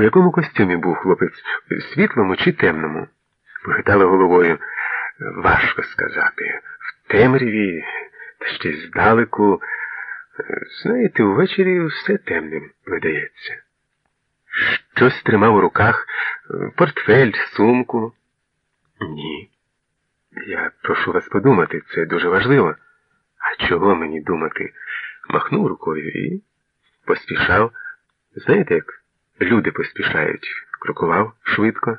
У якому костюмі був хлопець? Світлому чи темному? Похитала головою. Важко сказати. В темряві, та ще й здалеку. Знаєте, ввечері все темним видається. Щось тримав у руках портфель, сумку. Ні. Я прошу вас подумати, це дуже важливо. А чого мені думати? Махнув рукою і поспішав. Знаєте, як люди поспішають, крокував швидко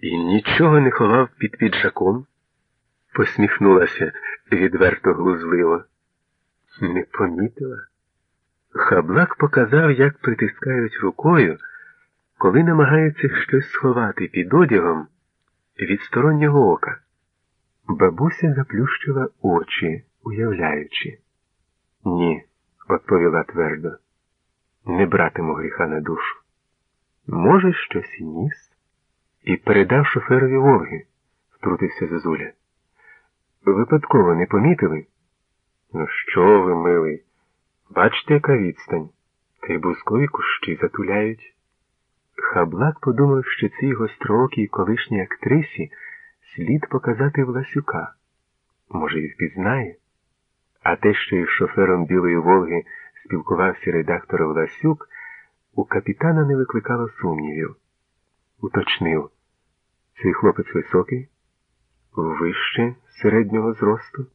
і нічого не ховав під піджаком, посміхнулася відверто глузливо. Не помітила. Хаблак показав, як притискають рукою, коли намагаються щось сховати під одягом від стороннього ока. Бабуся заплющила очі, уявляючи. Ні, відповіла твердо, не братиму гріха на душу. Може, щось і ніс? І передав шоферові Волги, втрутився Зозуля. Випадково не помітили? Ну, що ви, милий? Бачите, яка відстань, та й бузкові кущі затуляють. Хаблак подумав, що цій гостроокій колишній актрисі слід показати Власюка. Може, і впізнає? А те, що із шофером Білої Волги спілкувався редактор Власюк, у капітана не викликало сумнівів. Уточнив, цей хлопець високий, вище середнього зросту.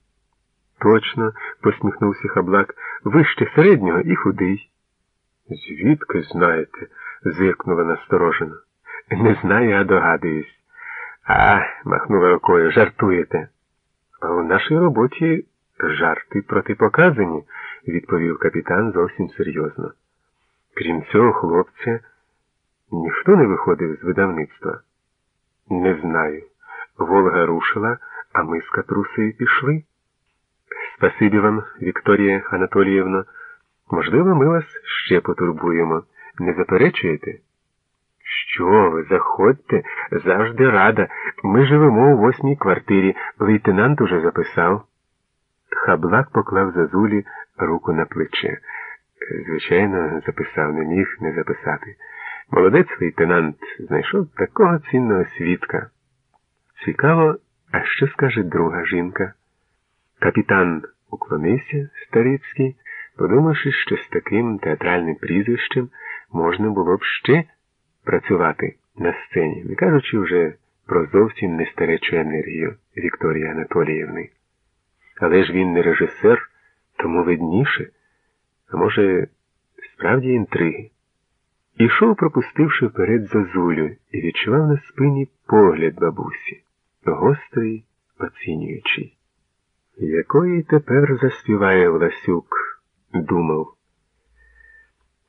Точно, посміхнувся хаблак, вище середнього і худий. Звідки знаєте? зиркнула насторожено. Не знаю, а догадуюсь. А, махнула рукою, жартуєте. А у нашій роботі жарти протипоказані, відповів капітан зовсім серйозно. Крім цього хлопця, ніхто не виходив з видавництва. Не знаю. Волга рушила, а ми з катрусею пішли. Спасибі вам, Вікторія Анатоліївна. Можливо, ми вас ще потурбуємо. Не заперечуєте? Що ви, заходьте, завжди рада. Ми живемо у восьмій квартирі. Лейтенант уже записав. Хаблак поклав зазулі руку на плече. Звичайно, записав, не міг не записати. Молодець лейтенант знайшов такого цінного свідка. Цікаво, а що скаже друга жінка? Капітан уклонився Старицький, подумавши, що з таким театральним прізвищем можна було б ще працювати на сцені, не кажучи вже про зовсім нестаречу енергію Вікторії Анатоліївни. Але ж він не режисер, тому видніше, може, справді інтриги. Ішов, пропустивши вперед зозулю, і відчував на спині погляд бабусі, гострий, оцінюючий. Якої тепер заспіває Власюк, думав.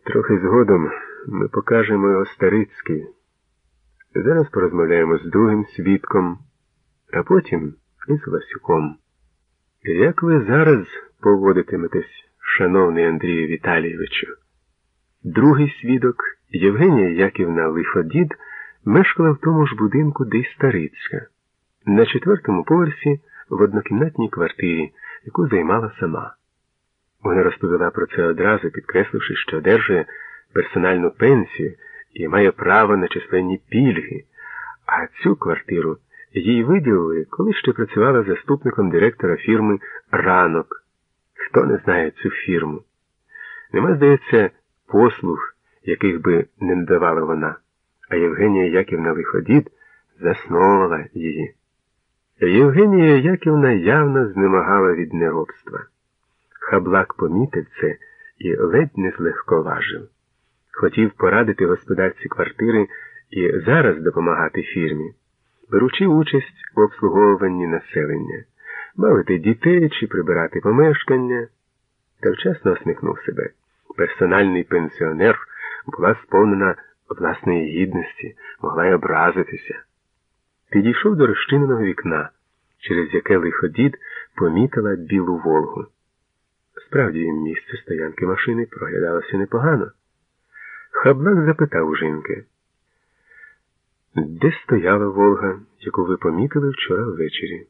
Трохи згодом ми покажемо його Старицький. Зараз порозмовляємо з другим свідком, а потім із Власюком. Як ви зараз поводитиметесь, шановний Андрію Віталійовичу? Другий свідок, Євгенія Яківна Лиходід, мешкала в тому ж будинку, де й Старицька, на четвертому поверсі в однокімнатній квартирі, яку займала сама. Вона розповіла про це одразу, підкресливши, що одержує персональну пенсію і має право на численні пільги, а цю квартиру їй виділили, коли ще працювала заступником директора фірми Ранок. Хто не знає цю фірму? Нема, здається, послуг, яких би не надавала вона, а Євгенія Яківна Лиходід засновувала її. Євгенія Яківна явно знемагала від неробства. Хаблак помітив це і ледь не злегковажив. Хотів порадити господарці квартири і зараз допомагати фірмі, беручи участь у обслуговуванні населення, бавити дітей чи прибирати помешкання, та вчасно усміхнув себе. Персональний пенсіонер була сповнена власної гідності, могла й образитися. Підійшов до розчиненого вікна, через яке лиходід помітила білу Волгу. Справді, місце стоянки машини проглядалося непогано. Хаблак запитав у жінки, де стояла Волга, яку ви помітили вчора ввечері?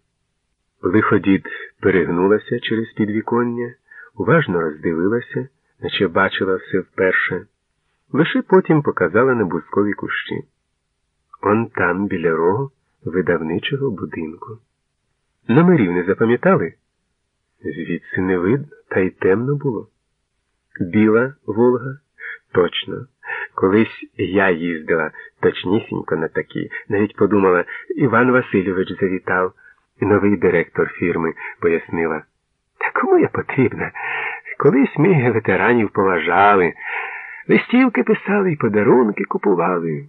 Лиходід перегнулася через підвіконня, уважно роздивилася, наче бачила все вперше. Лише потім показала на бускові кущі. Он там, біля рогу, видавничого будинку. Номерів не запам'ятали? Звідси не видно, та й темно було. Біла Волга, точно. Колись я їздила точнісінько на такі. Навіть подумала, Іван Васильович завітав, новий директор фірми пояснила. Та кому я потрібна? Колись ми ветеранів поважали, листівки писали і подарунки купували.